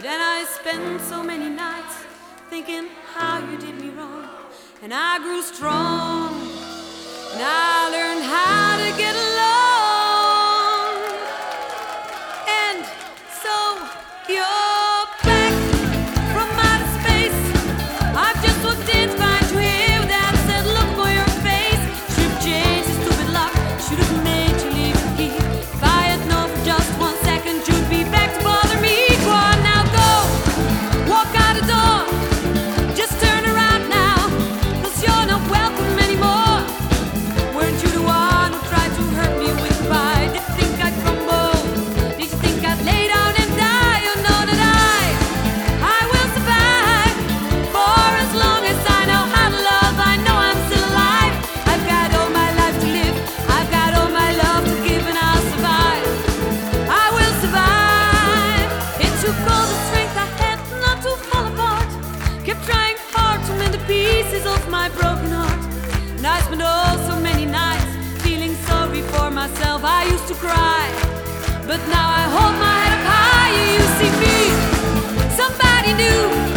But then I spent so many nights thinking how you did me wrong, and I grew strong. And I Kept trying hard to mend the pieces of my broken heart. And I spent all so many nights feeling sorry for myself. I used to cry, but now I hold my head up high. You see me, somebody new.